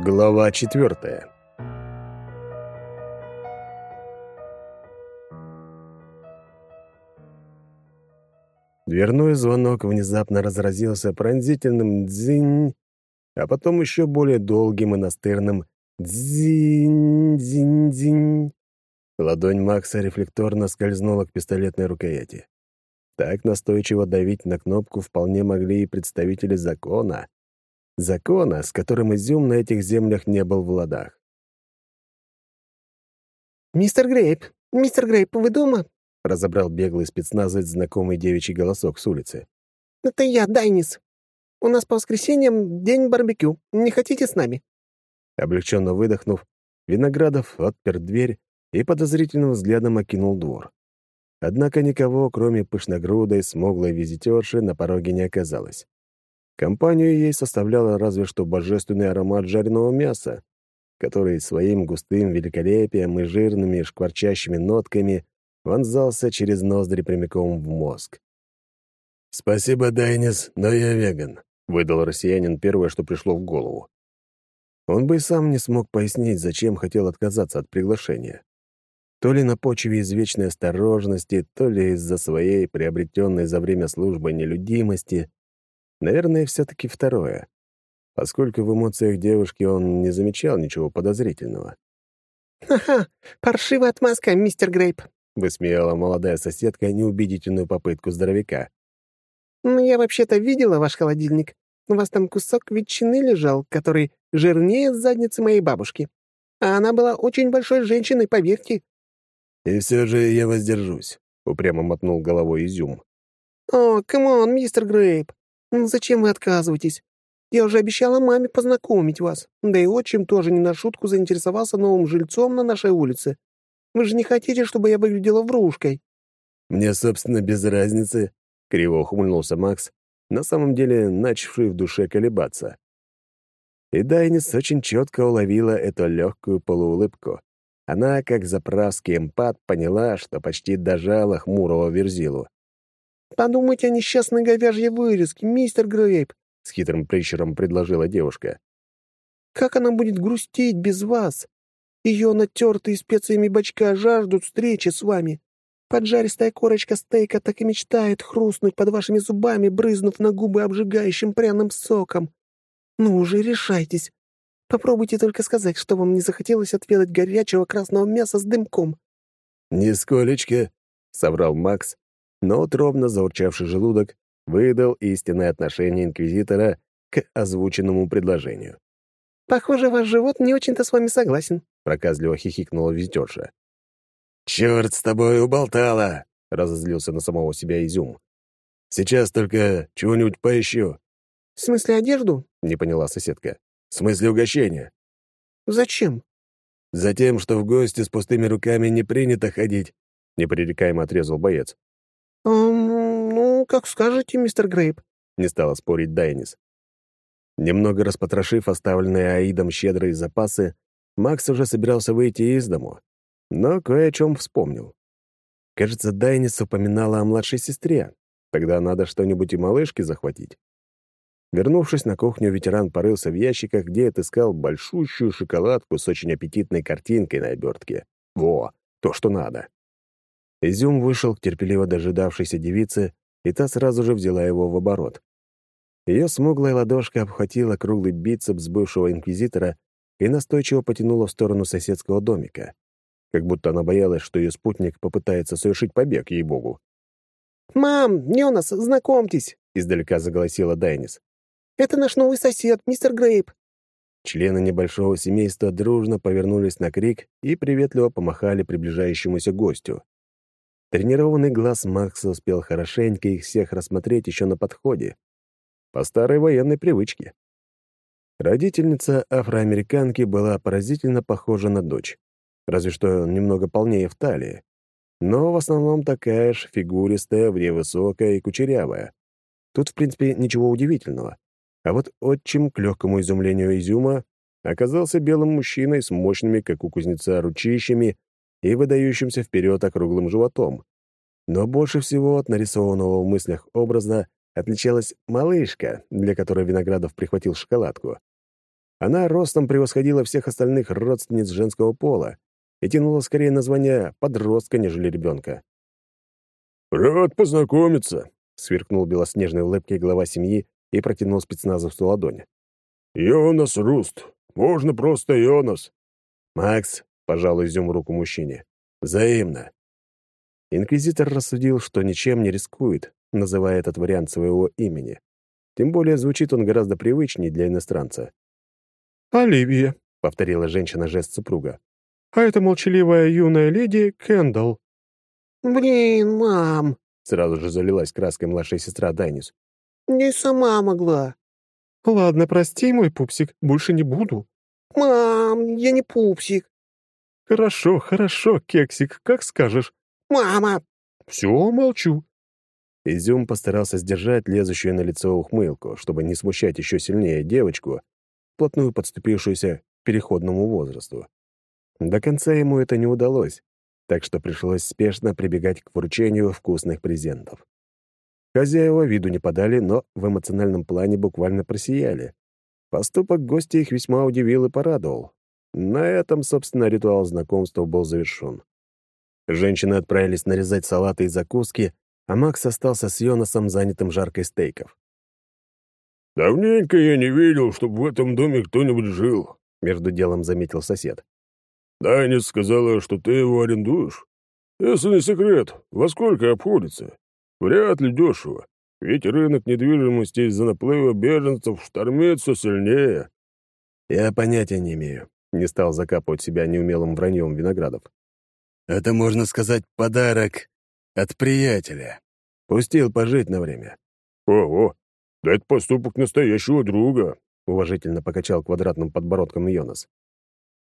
Глава четвертая. Дверной звонок внезапно разразился пронзительным «дзинь», а потом еще более долгим и настырным «дзинь-дзинь-дзинь». Ладонь Макса рефлекторно скользнула к пистолетной рукояти. Так настойчиво давить на кнопку вполне могли и представители закона. Закона, с которым изюм на этих землях не был в ладах. «Мистер Грейп! Мистер Грейп, вы дома?» — разобрал беглый спецназовец знакомый девичий голосок с улицы. «Это я, Дайнис. У нас по воскресеньям день барбекю. Не хотите с нами?» Облегченно выдохнув, Виноградов отпер дверь и подозрительным взглядом окинул двор. Однако никого, кроме пышногрудой, смуглой визитерши, на пороге не оказалось. Компанию ей составляла разве что божественный аромат жареного мяса, который своим густым великолепием и жирными шкварчащими нотками вонзался через ноздри прямиком в мозг. «Спасибо, Дайнис, но я веган», — выдал россиянин первое, что пришло в голову. Он бы и сам не смог пояснить, зачем хотел отказаться от приглашения. То ли на почве извечной осторожности, то ли из-за своей приобретенной за время службы нелюдимости. Наверное, все-таки второе, поскольку в эмоциях девушки он не замечал ничего подозрительного. «Ха-ха, паршивая отмазка, мистер Грейп», — высмеяла молодая соседка неубедительную попытку здоровяка. «Ну, я вообще-то видела ваш холодильник. У вас там кусок ветчины лежал, который жирнее задницы моей бабушки. А она была очень большой женщиной, поверьте. «И все же я воздержусь», — упрямо мотнул головой изюм. «О, come on, мистер Грейп. Ну, зачем вы отказываетесь? Я уже обещала маме познакомить вас. Да и отчим тоже не на шутку заинтересовался новым жильцом на нашей улице. Вы же не хотите, чтобы я выглядела врушкой?» «Мне, собственно, без разницы», — криво ухмыльнулся Макс, на самом деле начавший в душе колебаться. И Дайнис очень четко уловила эту легкую полуулыбку. Она, как заправский эмпат, поняла, что почти дожала хмурого Верзилу. «Подумайте о несчастной говяжьей вырезке, мистер Грейп», — с хитрым прищером предложила девушка. «Как она будет грустить без вас? Ее натертые специями бочка жаждут встречи с вами. Поджаристая корочка стейка так и мечтает хрустнуть под вашими зубами, брызнув на губы обжигающим пряным соком. Ну уже решайтесь. Попробуйте только сказать, что вам не захотелось отведать горячего красного мяса с дымком». «Нисколечко», — соврал Макс, но утробно заурчавший желудок выдал истинное отношение инквизитора к озвученному предложению. «Похоже, ваш живот не очень-то с вами согласен», — проказливо хихикнула визитерша. «Черт с тобой уболтала!» — разозлился на самого себя Изюм. «Сейчас только чего-нибудь поищу». «В смысле одежду?» — не поняла соседка. «В смысле угощения?» «Зачем?» «Затем, что в гости с пустыми руками не принято ходить», — непререкаемо отрезал боец. «Эм, ну, как скажете, мистер Грейп», — не стала спорить Дайнис. Немного распотрошив оставленные Аидом щедрые запасы, Макс уже собирался выйти из дому, но кое о чем вспомнил. Кажется, Дайнис упоминала о младшей сестре. Тогда надо что-нибудь и малышке захватить. Вернувшись на кухню, ветеран порылся в ящиках, где отыскал большущую шоколадку с очень аппетитной картинкой на обертке. Во, то, что надо. Изюм вышел к терпеливо дожидавшейся девице, и та сразу же взяла его в оборот. Ее смуглая ладошка обхватила круглый бицепс бывшего инквизитора и настойчиво потянула в сторону соседского домика. Как будто она боялась, что ее спутник попытается совершить побег, ей-богу. «Мам, Йонас, знакомьтесь!» — издалека заголосила Дайнис. Это наш новый сосед, мистер Грейп». Члены небольшого семейства дружно повернулись на крик и приветливо помахали приближающемуся гостю. Тренированный глаз Макса успел хорошенько их всех рассмотреть еще на подходе. По старой военной привычке. Родительница афроамериканки была поразительно похожа на дочь, разве что немного полнее в талии. Но в основном такая же фигуристая, невысокая и кучерявая. Тут, в принципе, ничего удивительного. А вот отчим, к легкому изумлению изюма, оказался белым мужчиной с мощными, как у кузнеца, ручищами и выдающимся вперед округлым животом. Но больше всего от нарисованного в мыслях образа отличалась малышка, для которой Виноградов прихватил шоколадку. Она ростом превосходила всех остальных родственниц женского пола и тянула скорее название подростка, нежели ребенка. «Рад познакомиться», — сверкнул белоснежной улыбкой глава семьи и протянул спецназовцу ладонь. «Йонас Руст. Можно просто Йонас». «Макс», — пожал изюм руку мужчине, — «взаимно». Инквизитор рассудил, что ничем не рискует, называя этот вариант своего имени. Тем более звучит он гораздо привычнее для иностранца. «Оливия», — повторила женщина жест супруга. «А это молчаливая юная леди Кэндалл». «Блин, мам!» — сразу же залилась краской младшая сестра Дайнис. «Не сама могла». «Ладно, прости, мой пупсик, больше не буду». «Мам, я не пупсик». «Хорошо, хорошо, кексик, как скажешь». «Мама!» «Все, молчу». Изюм постарался сдержать лезущую на лицо ухмылку, чтобы не смущать еще сильнее девочку, вплотную подступившуюся к переходному возрасту. До конца ему это не удалось, так что пришлось спешно прибегать к вручению вкусных презентов. Хозяева виду не подали, но в эмоциональном плане буквально просияли. Поступок гостя их весьма удивил и порадовал. На этом, собственно, ритуал знакомства был завершен. Женщины отправились нарезать салаты и закуски, а Макс остался с Йонасом, занятым жаркой стейков. «Давненько я не видел, чтобы в этом доме кто-нибудь жил», — между делом заметил сосед. «Данис сказала, что ты его арендуешь. Если не секрет, во сколько обходится? Вряд ли дешево, ведь рынок недвижимости из-за наплыва беженцев штормит все сильнее». «Я понятия не имею», — не стал закапывать себя неумелым враньем Виноградов. «Это, можно сказать, подарок от приятеля. Пустил пожить на время». «Ого, да это поступок настоящего друга», — уважительно покачал квадратным подбородком Йонас.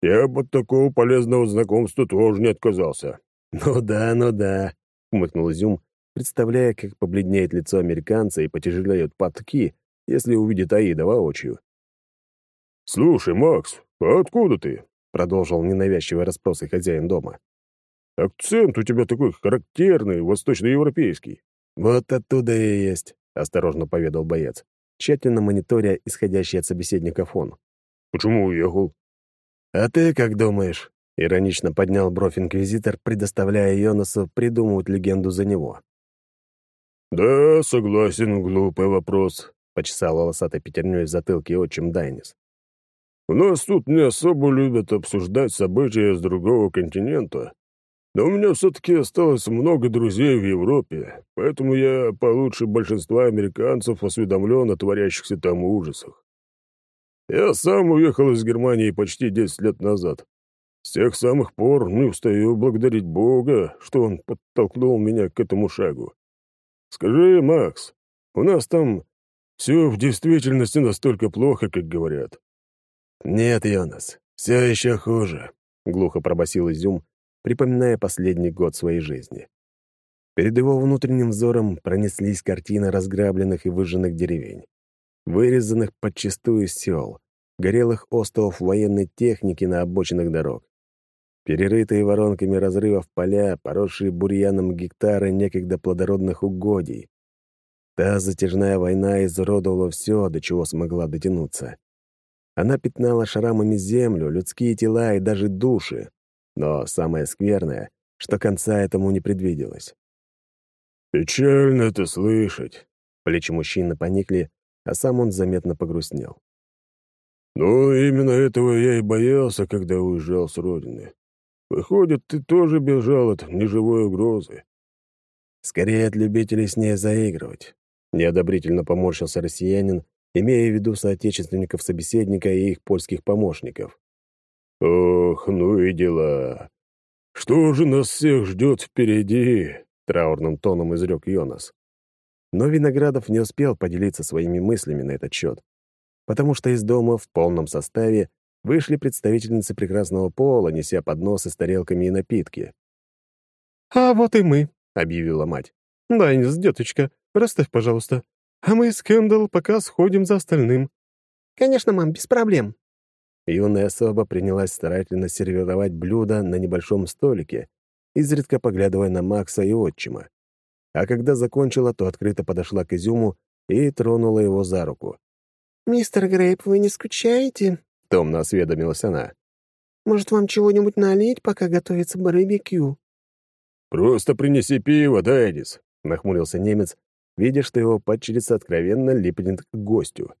«Я бы от такого полезного знакомства тоже не отказался». «Ну да, ну да», — хмыкнул Изюм, представляя, как побледнеет лицо американца и потяжелеют подки, если увидит Аида воочию. «Слушай, Макс, откуда ты?» — продолжил ненавязчивые расспросы хозяин дома. «Акцент у тебя такой характерный, восточноевропейский». «Вот оттуда и есть», — осторожно поведал боец, тщательно мониторя исходящий от собеседника фон. «Почему уехал?» «А ты как думаешь?» — иронично поднял бровь инквизитор, предоставляя Йонасу придумывать легенду за него. «Да, согласен, глупый вопрос», — почесал волосатой пятерней в затылке отчим Дайнис. «У нас тут не особо любят обсуждать события с другого континента, но у меня все-таки осталось много друзей в Европе, поэтому я получше большинства американцев осведомлен о творящихся там ужасах. Я сам уехал из Германии почти 10 лет назад. С тех самых пор не устаю благодарить Бога, что он подтолкнул меня к этому шагу. Скажи, Макс, у нас там все в действительности настолько плохо, как говорят?» «Нет, Йонас, все еще хуже», — глухо пробасил Изюм, припоминая последний год своей жизни. Перед его внутренним взором пронеслись картины разграбленных и выжженных деревень, вырезанных подчистую сел, горелых островов военной техники на обочинах дорог, перерытые воронками разрывов поля, поросшие бурьяном гектары некогда плодородных угодий. Та затяжная война изуродовала все, до чего смогла дотянуться. Она пятнала шрамами землю, людские тела и даже души. Но самое скверное, что конца этому не предвиделось. «Печально это слышать», — плечи мужчины поникли, а сам он заметно погрустнел. «Ну, именно этого я и боялся, когда уезжал с родины. Выходит, ты тоже бежал от неживой угрозы. Скорее от любителей с ней заигрывать. Неодобрительно поморщился россиянин, имея в виду соотечественников собеседника и их польских помощников. «Ох, ну и дела. Что же нас всех ждет впереди?» — траурным тоном изрек Йонас. Но Виноградов не успел поделиться своими мыслями на этот счет, потому что из дома в полном составе вышли представительницы прекрасного пола, неся подносы с тарелками и напитки. «А вот и мы», — объявила мать. «Дайнис, деточка, расставь, пожалуйста. А мы с Кэндалл пока сходим за остальным». «Конечно, мам, без проблем». Юная особа принялась старательно сервировать блюда на небольшом столике, изредка поглядывая на Макса и отчима. А когда закончила, то открыто подошла к изюму и тронула его за руку. «Мистер Грейп, вы не скучаете? — томно осведомилась она. «Может, вам чего-нибудь налить, пока готовится барбекю?» «Просто принеси пиво, Дайнис», — нахмурился немец, видя, что его падчерица откровенно липнет к гостю.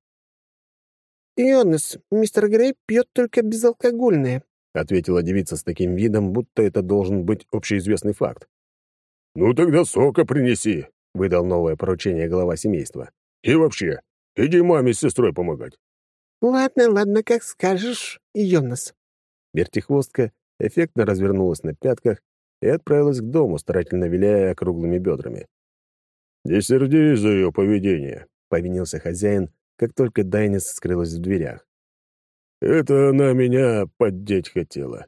«Ионес, мистер Грей пьет только безалкогольное», — ответила девица с таким видом, будто это должен быть общеизвестный факт. «Ну тогда сока принеси», — выдал новое поручение глава семейства. «И вообще, иди маме с сестрой помогать». «Ладно, ладно, как скажешь, Йонас». Вертихвостка эффектно развернулась на пятках и отправилась к дому, старательно виляя округлыми бедрами. «Не сердись за ее поведение», — повинился хозяин, как только Дайнис скрылась в дверях. «Это она меня поддеть хотела.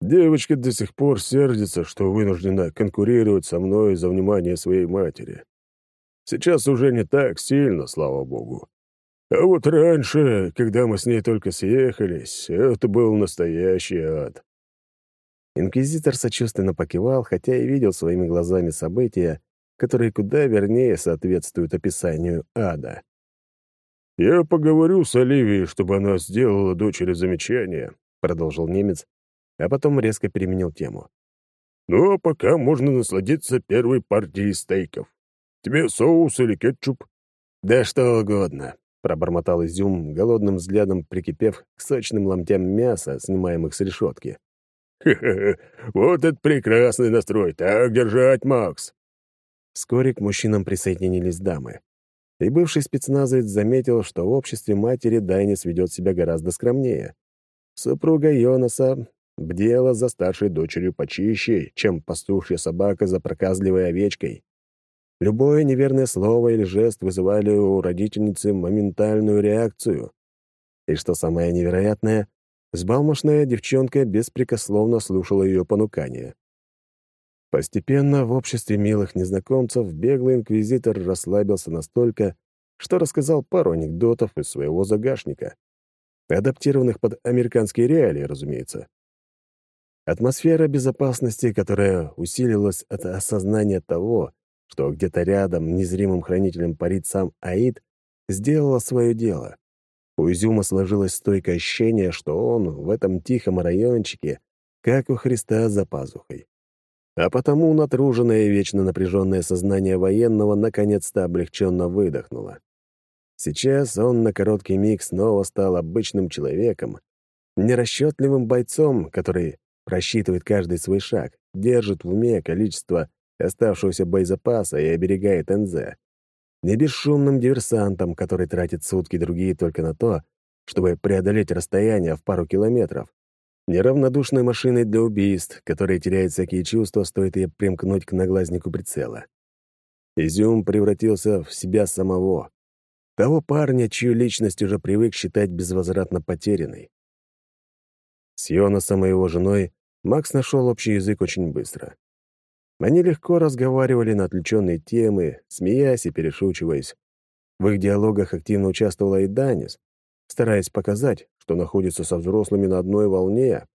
Девочка до сих пор сердится, что вынуждена конкурировать со мной за внимание своей матери. Сейчас уже не так сильно, слава богу. А вот раньше, когда мы с ней только съехались, это был настоящий ад. Инквизитор сочувственно покивал, хотя и видел своими глазами события, которые куда вернее соответствуют описанию ада. «Я поговорю с Оливией, чтобы она сделала дочери замечание», — продолжил немец, а потом резко переменил тему. «Ну, а пока можно насладиться первой партией стейков. Тебе соус или кетчуп?» «Да что угодно», — пробормотал Изюм, голодным взглядом прикипев к сочным ломтям мяса, снимаемых с решетки. «Хе-хе, вот это прекрасный настрой! Так держать, Макс!» Вскоре к мужчинам присоединились дамы. И бывший спецназовец заметил, что в обществе матери Дайнис ведет себя гораздо скромнее. Супруга Йонаса бдела за старшей дочерью почище, чем пастушья собака за проказливой овечкой. Любое неверное слово или жест вызывали у родительницы моментальную реакцию. И что самое невероятное, сбалмошная девчонка беспрекословно слушала ее понукания. Постепенно в обществе милых незнакомцев беглый инквизитор расслабился настолько, что рассказал пару анекдотов из своего загашника, адаптированных под американские реалии, разумеется. Атмосфера безопасности, которая усилилась от осознания того, что где-то рядом незримым хранителем парит сам Аид, сделала свое дело. У Изюма сложилось стойкое ощущение, что он в этом тихом райончике, как у Христа за пазухой. А потому натруженное и вечно напряженное сознание военного наконец-то облегченно выдохнуло. Сейчас он на короткий миг снова стал обычным человеком, нерасчетливым бойцом, который просчитывает каждый свой шаг, держит в уме количество оставшегося боезапаса и оберегает НЗ. Не бесшумным диверсантом, который тратит сутки другие только на то, чтобы преодолеть расстояние в пару километров, неравнодушной машиной для убийств, которая теряет всякие чувства, стоит ей примкнуть к наглазнику прицела. Изюм превратился в себя самого. Того парня, чью личность уже привык считать безвозвратно потерянной. С Йонасом и его женой Макс нашел общий язык очень быстро. Они легко разговаривали на отвлеченные темы, смеясь и перешучиваясь. В их диалогах активно участвовала и Данис, стараясь показать, что находится со взрослыми на одной волне.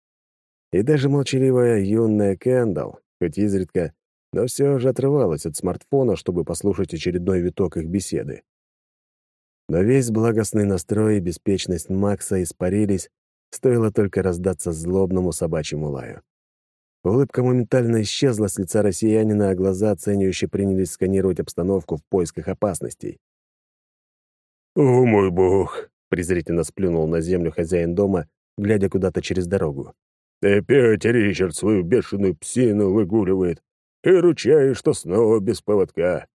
И даже молчаливая юная Кэндалл, хоть изредка, но все же отрывалась от смартфона, чтобы послушать очередной виток их беседы. Но весь благостный настрой и беспечность Макса испарились, стоило только раздаться злобному собачьему лаю. Улыбка моментально исчезла с лица россиянина, а глаза оценивающе принялись сканировать обстановку в поисках опасностей. «О, мой бог!» Презрительно сплюнул на землю хозяин дома, глядя куда-то через дорогу. «Опять Ричард свою бешеную псину выгуливает и ручаюсь, что снова без поводка».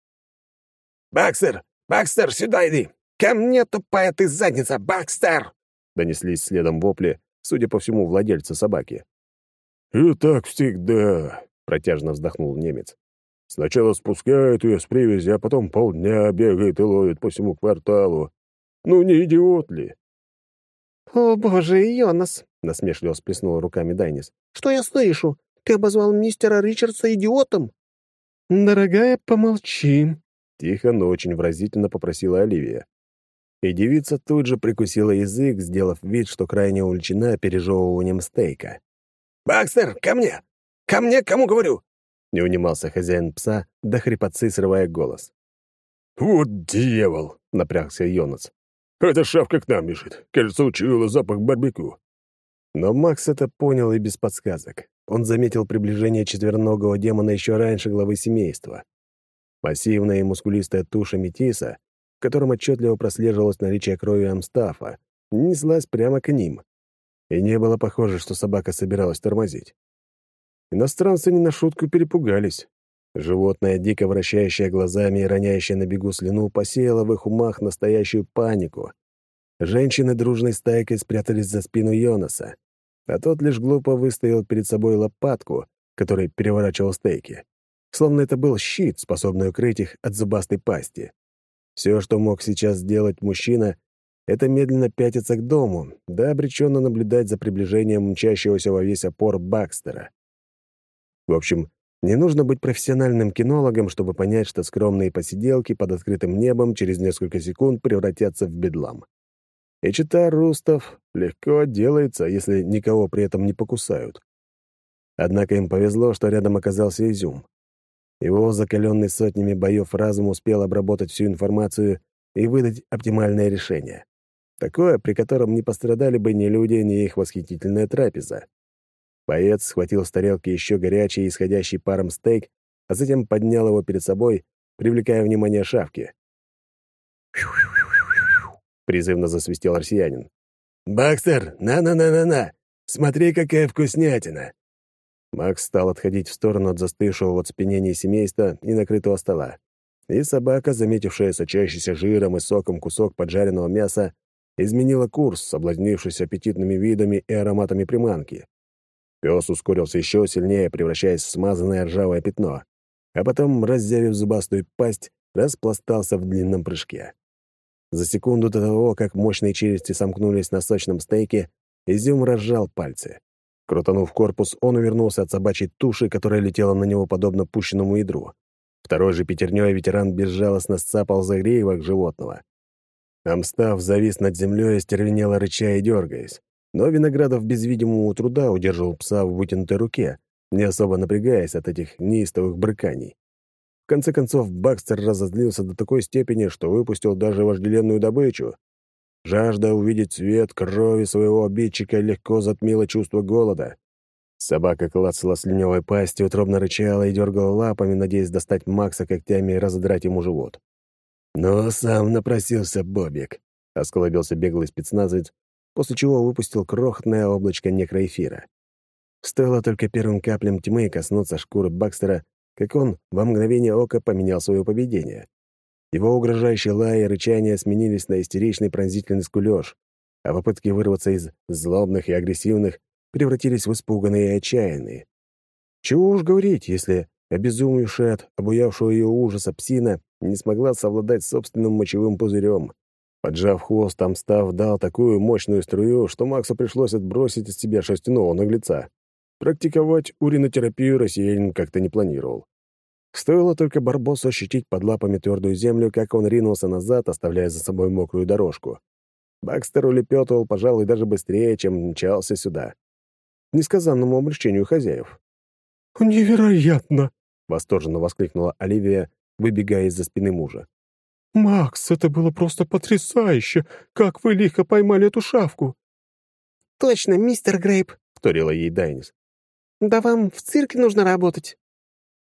«Бакстер! Бакстер, сюда иди! Ко мне, тупая ты задница, Бакстер!» Донеслись следом вопли, судя по всему, владельца собаки. «И так всегда», — протяжно вздохнул немец. «Сначала спускают ее с привязи, а потом полдня бегает и ловит по всему кварталу. Ну, не идиот ли?» «О, боже, Йонас!» — насмешливо сплеснула руками Дайнис. «Что я слышу? Ты обозвал мистера Ричардса идиотом?» «Дорогая, помолчи», — тихо, но очень выразительно попросила Оливия. И девица тут же прикусила язык, сделав вид, что крайне увлечена пережевыванием стейка. «Бакстер, ко мне! Ко мне, кому говорю!» Не унимался хозяин пса, до хрипотцы срывая голос. «Вот дьявол!» — напрягся Йонас. Эта шавка к нам бежит. Кажется, учуяла запах барбекю». Но Макс это понял и без подсказок. Он заметил приближение четвероногого демона еще раньше главы семейства. Массивная и мускулистая туша метиса, в котором отчетливо прослеживалось наличие крови Амстафа, неслась прямо к ним. И не было похоже, что собака собиралась тормозить. Иностранцы не на шутку перепугались. Животное, дико вращающее глазами и роняющее на бегу слюну, посеяло в их умах настоящую панику. Женщины дружной стайкой спрятались за спину Йонаса, а тот лишь глупо выставил перед собой лопатку, которой переворачивал стейки. Словно это был щит, способный укрыть их от зубастой пасти. Все, что мог сейчас сделать мужчина, это медленно пятиться к дому, да обреченно наблюдать за приближением мчащегося во весь опор Бакстера. В общем, не нужно быть профессиональным кинологом, чтобы понять, что скромные посиделки под открытым небом через несколько секунд превратятся в бедлам. И чита Рустов легко делается, если никого при этом не покусают. Однако им повезло, что рядом оказался Изюм. Его закаленный сотнями боев разум успел обработать всю информацию и выдать оптимальное решение. Такое, при котором не пострадали бы ни люди, ни их восхитительная трапеза. Боец схватил с тарелки еще горячий, исходящий паром стейк, а затем поднял его перед собой, привлекая внимание шавки. Призывно засвистел россиянин. «Бакстер, на-на-на-на-на! Смотри, какая вкуснятина!» Макс стал отходить в сторону от застывшего в оцепенении семейства и накрытого стола. И собака, заметившая сочащийся жиром и соком кусок поджаренного мяса, изменила курс, соблазнившись аппетитными видами и ароматами приманки. Пес ускорился еще сильнее, превращаясь в смазанное ржавое пятно, а потом, раззявив зубастую пасть, распластался в длинном прыжке. За секунду до того, как мощные челюсти сомкнулись на сочном стейке, Изюм разжал пальцы. Крутанув корпус, он увернулся от собачьей туши, которая летела на него подобно пущенному ядру. Второй же пятерней ветеран безжалостно сцапал загреевок животного. Амстав завис над землей, стервенело рыча и дергаясь. Но Виноградов без видимого труда удерживал пса в вытянутой руке, не особо напрягаясь от этих неистовых брыканий. В конце концов, Бакстер разозлился до такой степени, что выпустил даже вожделенную добычу, Жажда увидеть цвет крови своего обидчика легко затмила чувство голода. Собака клацала слюнявой пастью, утробно рычала и дергала лапами, надеясь достать Макса когтями и разодрать ему живот. «Но сам напросился Бобик», — осклабился беглый спецназовец, после чего выпустил крохотное облачко некроэфира. Стоило только первым каплям тьмы коснуться шкуры Бакстера, как он во мгновение ока поменял свое поведение. Его угрожающие лай и рычания сменились на истеричный пронзительный скулёж, а попытки вырваться из злобных и агрессивных превратились в испуганные и отчаянные. Чего уж говорить, если обезумевшая от обуявшего ее ужаса псина не смогла совладать собственным мочевым пузырем. Поджав хвост, Амстав дал такую мощную струю, что Максу пришлось отбросить от себя шерстяного наглеца. Практиковать уринотерапию россиянин как-то не планировал. Стоило только Барбосу ощутить под лапами твердую землю, как он ринулся назад, оставляя за собой мокрую дорожку. Бакстер улепетывал, пожалуй, даже быстрее, чем мчался сюда. К несказанному облегчению хозяев. «Невероятно!» — восторженно воскликнула Оливия, выбегая из-за спины мужа. «Макс, это было просто потрясающе! Как вы лихо поймали эту шавку!» «Точно, мистер Грейп!» — вторила ей Дайнис. «Да вам в цирке нужно работать!»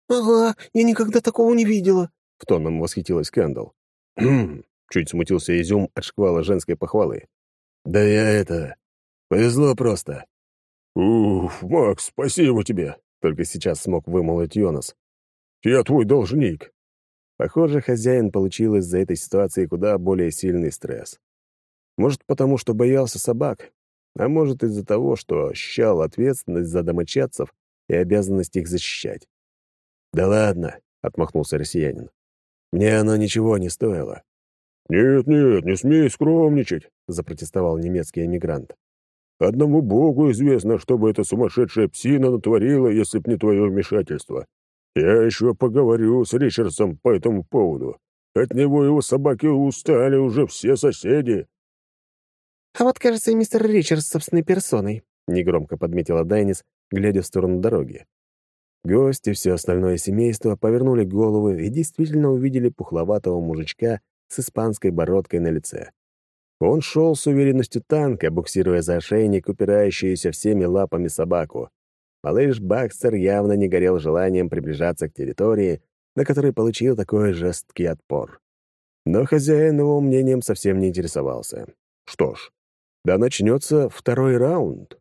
«Ага, я никогда такого не видела», — в тонном восхитилась Кэндалл. «Хм», — чуть смутился Изюм от шквала женской похвалы. «Да я это... Повезло просто». «Уф, Макс, спасибо тебе», — только сейчас смог вымолвить Йонас. «Я твой должник». Похоже, хозяин получил из-за этой ситуации куда более сильный стресс. Может, потому что боялся собак, а может, из-за того, что ощущал ответственность за домочадцев и обязанность их защищать. «Да ладно», — отмахнулся россиянин. «Мне оно ничего не стоило». «Нет-нет, не смей скромничать», — запротестовал немецкий эмигрант. «Одному Богу известно, что бы эта сумасшедшая псина натворила, если б не твое вмешательство. Я еще поговорю с Ричардсом по этому поводу. От него его собаки устали уже все соседи». «А вот, кажется, и мистер Ричардс собственной персоной», — негромко подметила Дайнис, глядя в сторону дороги. Гости и все остальное семейство повернули головы и действительно увидели пухловатого мужичка с испанской бородкой на лице. Он шел с уверенностью танка, буксируя за ошейник упирающуюся всеми лапами собаку. Малыш Бакстер явно не горел желанием приближаться к территории, на которой получил такой жесткий отпор. Но хозяин его мнением совсем не интересовался. Что ж, да начнется второй раунд.